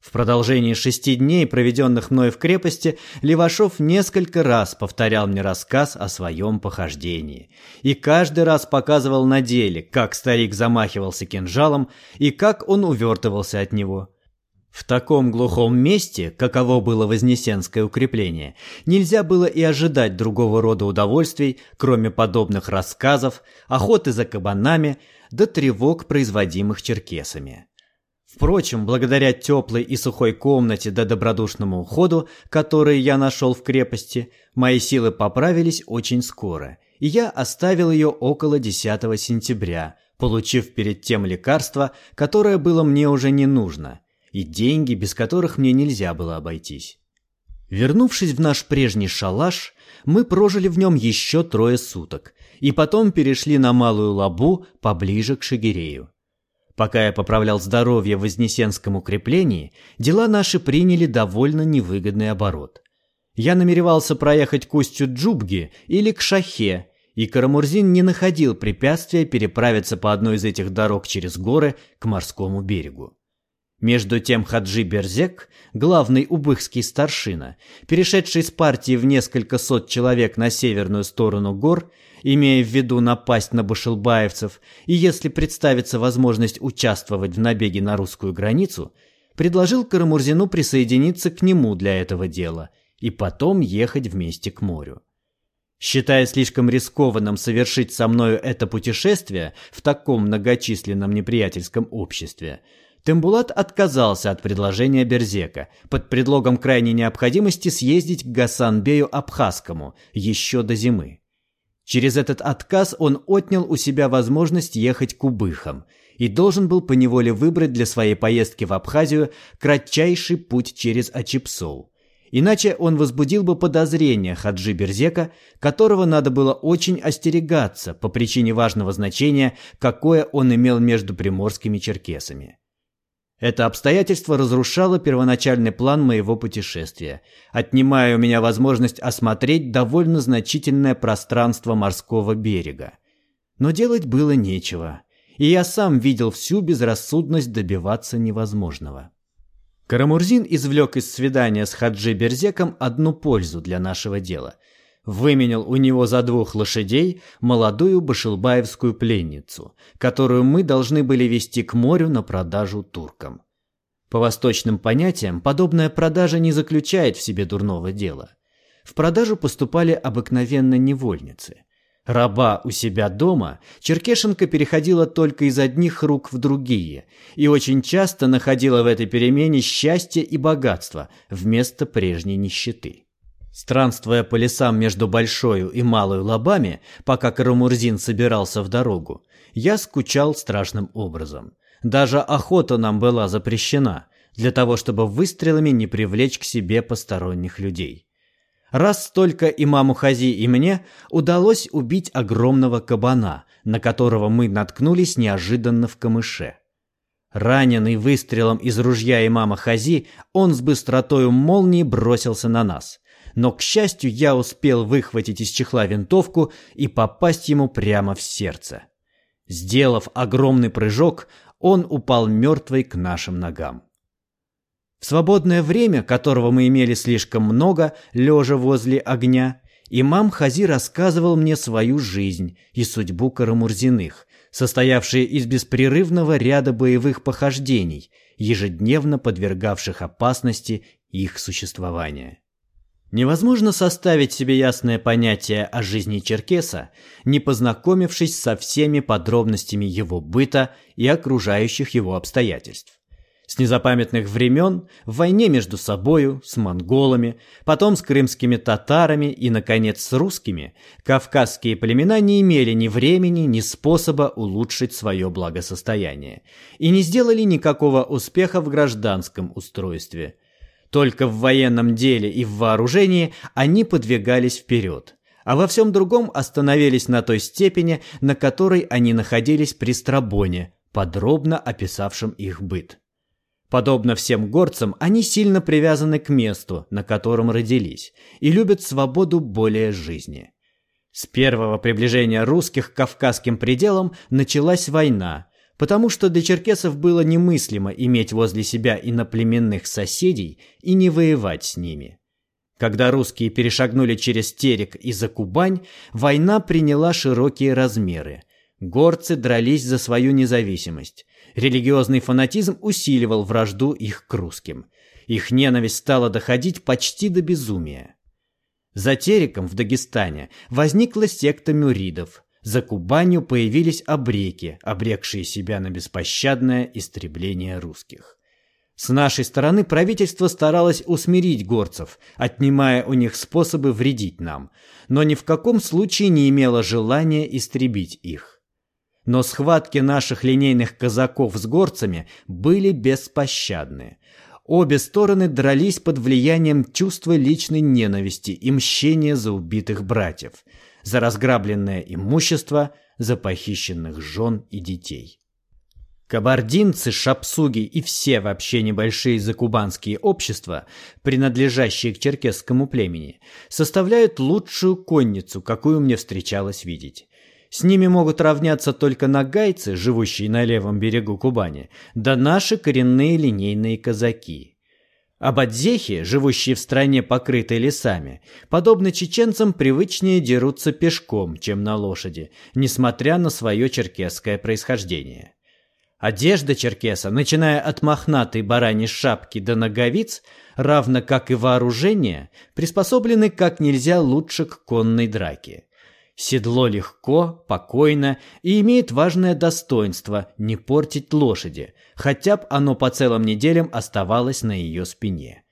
В продолжении шести дней, проведенных мной в крепости, Левашов несколько раз повторял мне рассказ о своем похождении. И каждый раз показывал на деле, как старик замахивался кинжалом и как он увертывался от него. В таком глухом месте, каково было Вознесенское укрепление, нельзя было и ожидать другого рода удовольствий, кроме подобных рассказов, охоты за кабанами, да тревог, производимых черкесами. Впрочем, благодаря теплой и сухой комнате да добродушному уходу, который я нашел в крепости, мои силы поправились очень скоро, и я оставил ее около 10 сентября, получив перед тем лекарство, которое было мне уже не нужно, и деньги, без которых мне нельзя было обойтись. Вернувшись в наш прежний шалаш, мы прожили в нем еще трое суток, и потом перешли на Малую Лабу поближе к Шагирею. Пока я поправлял здоровье в Вознесенском укреплении, дела наши приняли довольно невыгодный оборот. Я намеревался проехать к устью Джубги или к Шахе, и Карамурзин не находил препятствия переправиться по одной из этих дорог через горы к морскому берегу. Между тем Хаджи Берзек, главный убыхский старшина, перешедший с партии в несколько сот человек на северную сторону гор, имея в виду напасть на башилбаевцев, и если представится возможность участвовать в набеге на русскую границу, предложил Карамурзину присоединиться к нему для этого дела и потом ехать вместе к морю. Считая слишком рискованным совершить со мною это путешествие в таком многочисленном неприятельском обществе, Тембулат отказался от предложения Берзека под предлогом крайней необходимости съездить к Гасанбею Абхазскому еще до зимы. Через этот отказ он отнял у себя возможность ехать к Убыхам и должен был поневоле выбрать для своей поездки в Абхазию кратчайший путь через Ачипсоу. Иначе он возбудил бы подозрения Хаджи Берзека, которого надо было очень остерегаться по причине важного значения, какое он имел между приморскими черкесами. Это обстоятельство разрушало первоначальный план моего путешествия, отнимая у меня возможность осмотреть довольно значительное пространство морского берега. Но делать было нечего, и я сам видел всю безрассудность добиваться невозможного. Карамурзин извлек из свидания с Хаджи Берзеком одну пользу для нашего дела – выменял у него за двух лошадей молодую башилбаевскую пленницу, которую мы должны были вести к морю на продажу туркам. По восточным понятиям, подобная продажа не заключает в себе дурного дела. В продажу поступали обыкновенно невольницы. Раба у себя дома Черкешенко переходила только из одних рук в другие и очень часто находила в этой перемене счастье и богатство вместо прежней нищеты. Странствуя по лесам между Большою и Малой Лобами, пока Карамурзин собирался в дорогу, я скучал страшным образом. Даже охота нам была запрещена, для того, чтобы выстрелами не привлечь к себе посторонних людей. Раз только имаму Хази и мне удалось убить огромного кабана, на которого мы наткнулись неожиданно в камыше. Раненый выстрелом из ружья имама Хази, он с быстротою молнии бросился на нас но, к счастью, я успел выхватить из чехла винтовку и попасть ему прямо в сердце. Сделав огромный прыжок, он упал мертвый к нашим ногам. В свободное время, которого мы имели слишком много, лежа возле огня, имам Хази рассказывал мне свою жизнь и судьбу Карамурзиных, состоявшие из беспрерывного ряда боевых похождений, ежедневно подвергавших опасности их существования. Невозможно составить себе ясное понятие о жизни черкеса, не познакомившись со всеми подробностями его быта и окружающих его обстоятельств. С незапамятных времен в войне между собою, с монголами, потом с крымскими татарами и, наконец, с русскими, кавказские племена не имели ни времени, ни способа улучшить свое благосостояние и не сделали никакого успеха в гражданском устройстве – Только в военном деле и в вооружении они подвигались вперед, а во всем другом остановились на той степени, на которой они находились при Страбоне, подробно описавшем их быт. Подобно всем горцам, они сильно привязаны к месту, на котором родились, и любят свободу более жизни. С первого приближения русских к кавказским пределам началась война, потому что для черкесов было немыслимо иметь возле себя иноплеменных соседей и не воевать с ними. Когда русские перешагнули через Терек и за Кубань, война приняла широкие размеры. Горцы дрались за свою независимость. Религиозный фанатизм усиливал вражду их к русским. Их ненависть стала доходить почти до безумия. За Тереком в Дагестане возникла секта мюридов. За Кубанью появились обреки, обрекшие себя на беспощадное истребление русских. С нашей стороны правительство старалось усмирить горцев, отнимая у них способы вредить нам, но ни в каком случае не имело желания истребить их. Но схватки наших линейных казаков с горцами были беспощадны. Обе стороны дрались под влиянием чувства личной ненависти и мщения за убитых братьев, за разграбленное имущество, за похищенных жен и детей. Кабардинцы, шапсуги и все вообще небольшие закубанские общества, принадлежащие к черкесскому племени, составляют лучшую конницу, какую мне встречалось видеть. С ними могут равняться только нагайцы, живущие на левом берегу Кубани, да наши коренные линейные казаки. Абадзехи, живущие в стране, покрытой лесами, подобно чеченцам, привычнее дерутся пешком, чем на лошади, несмотря на свое черкесское происхождение. Одежда черкеса, начиная от мохнатой бараньей шапки до ноговиц, равно как и вооружение, приспособлены как нельзя лучше к конной драке. Седло легко, покойно и имеет важное достоинство не портить лошади, хотя бы оно по целым неделям оставалось на ее спине.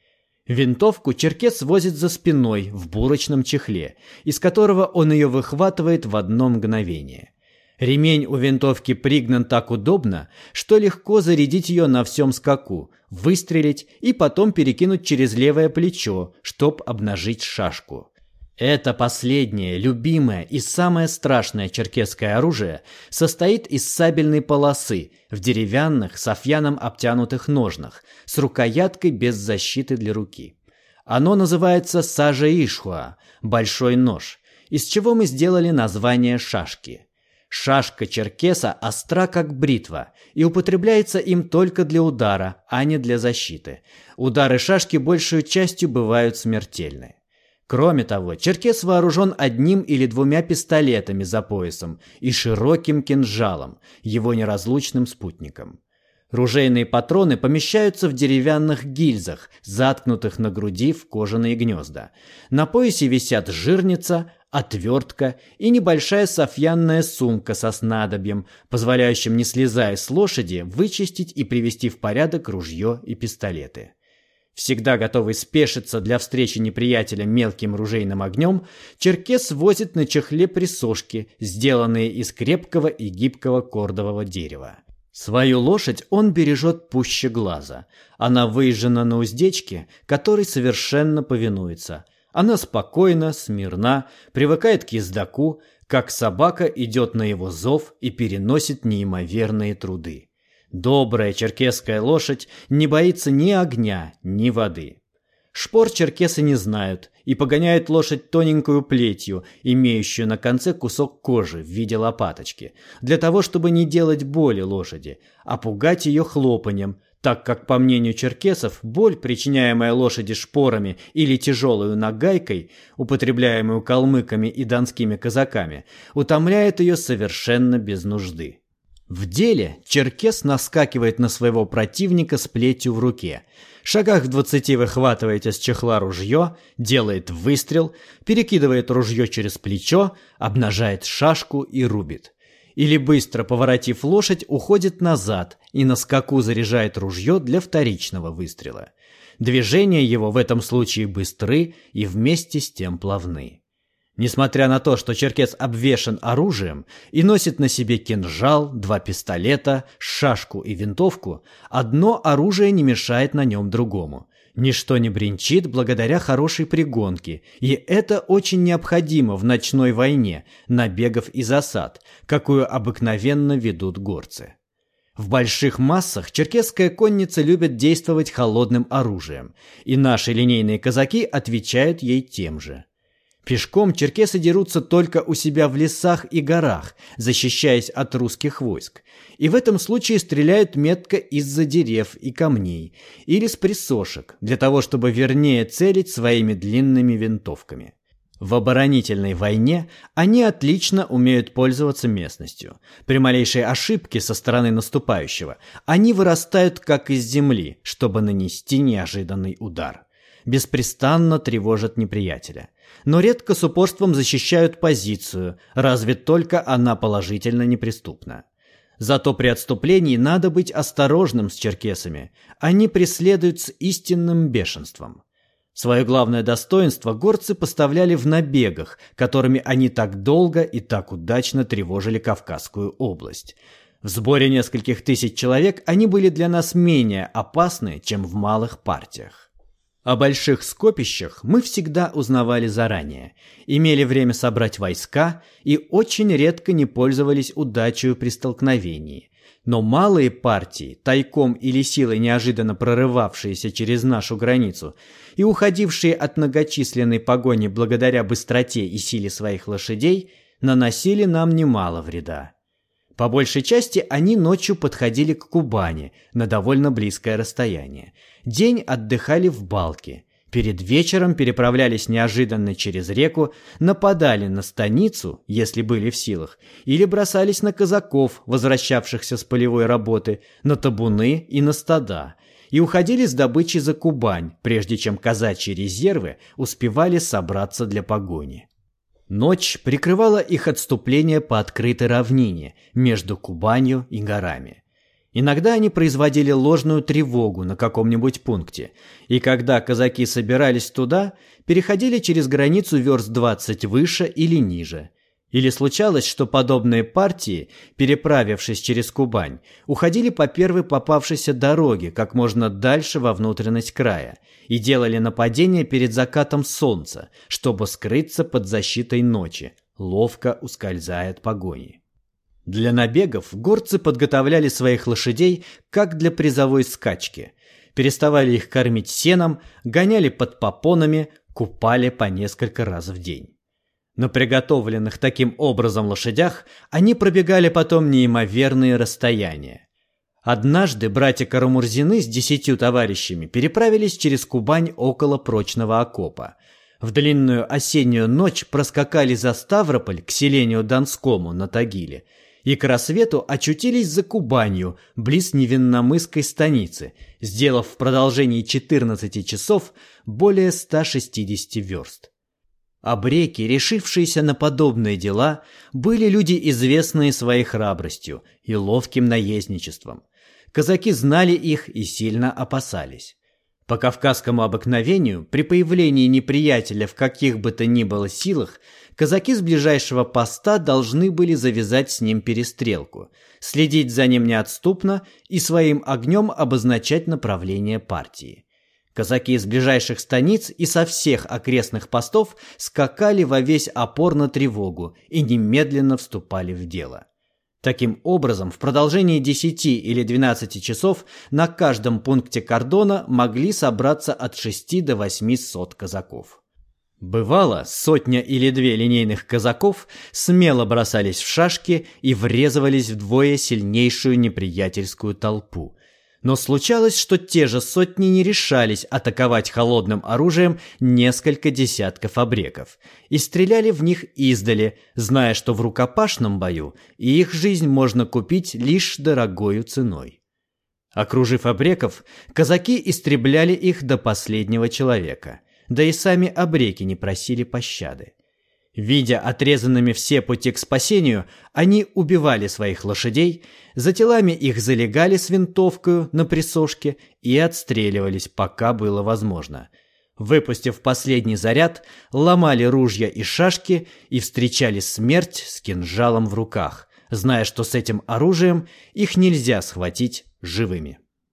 Винтовку черкес возит за спиной в бурочном чехле, из которого он ее выхватывает в одно мгновение. Ремень у винтовки пригнан так удобно, что легко зарядить ее на всем скаку, выстрелить и потом перекинуть через левое плечо, чтоб обнажить шашку. Это последнее, любимое и самое страшное черкесское оружие состоит из сабельной полосы в деревянных, софьяном обтянутых ножнах с рукояткой без защиты для руки. Оно называется сажа-ишхуа – большой нож, из чего мы сделали название шашки. Шашка черкеса остра как бритва и употребляется им только для удара, а не для защиты. Удары шашки большую частью бывают смертельны. Кроме того, черкес вооружен одним или двумя пистолетами за поясом и широким кинжалом, его неразлучным спутником. Ружейные патроны помещаются в деревянных гильзах, заткнутых на груди в кожаные гнезда. На поясе висят жирница, отвертка и небольшая софьянная сумка со снадобьем, позволяющим, не слезая с лошади, вычистить и привести в порядок ружье и пистолеты. Всегда готовый спешиться для встречи неприятеля мелким ружейным огнем, черкес возит на чехле присошки, сделанные из крепкого и гибкого кордового дерева. Свою лошадь он бережет пуще глаза. Она выезжена на уздечке, которой совершенно повинуется. Она спокойна, смирна, привыкает к ездаку, как собака идет на его зов и переносит неимоверные труды. Добрая черкесская лошадь не боится ни огня, ни воды. Шпор черкесы не знают и погоняют лошадь тоненькую плетью, имеющую на конце кусок кожи в виде лопаточки, для того, чтобы не делать боли лошади, а пугать ее хлопанием, так как, по мнению черкесов, боль, причиняемая лошади шпорами или тяжелой нагайкой, употребляемую калмыками и донскими казаками, утомляет ее совершенно без нужды. В деле черкес наскакивает на своего противника с плетью в руке. В шагах в двадцати выхватывает из чехла ружье, делает выстрел, перекидывает ружье через плечо, обнажает шашку и рубит. Или быстро поворотив лошадь, уходит назад и на скаку заряжает ружье для вторичного выстрела. Движения его в этом случае быстры и вместе с тем плавны. Несмотря на то, что черкес обвешан оружием и носит на себе кинжал, два пистолета, шашку и винтовку, одно оружие не мешает на нем другому. Ничто не бренчит благодаря хорошей пригонке, и это очень необходимо в ночной войне, набегов и засад, какую обыкновенно ведут горцы. В больших массах черкесская конница любит действовать холодным оружием, и наши линейные казаки отвечают ей тем же. Пешком черкесы дерутся только у себя в лесах и горах, защищаясь от русских войск, и в этом случае стреляют метко из-за дерев и камней или с присошек, для того чтобы вернее целить своими длинными винтовками. В оборонительной войне они отлично умеют пользоваться местностью. При малейшей ошибке со стороны наступающего они вырастают как из земли, чтобы нанести неожиданный удар. Беспрестанно тревожат неприятеля но редко с упорством защищают позицию, разве только она положительно неприступна. Зато при отступлении надо быть осторожным с черкесами. Они преследуют с истинным бешенством. Свое главное достоинство горцы поставляли в набегах, которыми они так долго и так удачно тревожили Кавказскую область. В сборе нескольких тысяч человек они были для нас менее опасны, чем в малых партиях. О больших скопищах мы всегда узнавали заранее, имели время собрать войска и очень редко не пользовались удачей при столкновении. Но малые партии, тайком или силой неожиданно прорывавшиеся через нашу границу и уходившие от многочисленной погони благодаря быстроте и силе своих лошадей, наносили нам немало вреда. По большей части они ночью подходили к Кубани на довольно близкое расстояние. День отдыхали в Балке. Перед вечером переправлялись неожиданно через реку, нападали на станицу, если были в силах, или бросались на казаков, возвращавшихся с полевой работы, на табуны и на стада, и уходили с добычей за Кубань, прежде чем казачьи резервы успевали собраться для погони. Ночь прикрывала их отступление по открытой равнине между Кубанью и горами. Иногда они производили ложную тревогу на каком-нибудь пункте, и когда казаки собирались туда, переходили через границу верст 20 выше или ниже, или случалось, что подобные партии, переправившись через Кубань, уходили по первой попавшейся дороге как можно дальше во внутренность края и делали нападение перед закатом солнца, чтобы скрыться под защитой ночи, ловко ускользая от погони. Для набегов горцы подготовляли своих лошадей как для призовой скачки, переставали их кормить сеном, гоняли под попонами, купали по несколько раз в день. На приготовленных таким образом лошадях они пробегали потом неимоверные расстояния. Однажды братья Карамурзины с десятью товарищами переправились через Кубань около прочного окопа. В длинную осеннюю ночь проскакали за Ставрополь к селению Донскому на Тагиле и к рассвету очутились за Кубанью, близ Невинномысской станицы, сделав в продолжении 14 часов более 160 верст. Обреки, решившиеся на подобные дела, были люди, известные своей храбростью и ловким наездничеством. Казаки знали их и сильно опасались. По кавказскому обыкновению, при появлении неприятеля в каких бы то ни было силах, казаки с ближайшего поста должны были завязать с ним перестрелку, следить за ним неотступно и своим огнем обозначать направление партии. Казаки из ближайших станиц и со всех окрестных постов скакали во весь опор на тревогу и немедленно вступали в дело. Таким образом, в продолжении 10 или 12 часов на каждом пункте кордона могли собраться от 6 до 8 сот казаков. Бывало, сотня или две линейных казаков смело бросались в шашки и врезывались вдвое сильнейшую неприятельскую толпу, но случалось, что те же сотни не решались атаковать холодным оружием несколько десятков обреков и стреляли в них издали, зная, что в рукопашном бою их жизнь можно купить лишь дорогою ценой. Окружив обреков, казаки истребляли их до последнего человека, да и сами обреки не просили пощады. Видя отрезанными все пути к спасению, они убивали своих лошадей, за телами их залегали с винтовкой на присошке и отстреливались, пока было возможно. Выпустив последний заряд, ломали ружья и шашки и встречали смерть с кинжалом в руках, зная, что с этим оружием их нельзя схватить живыми.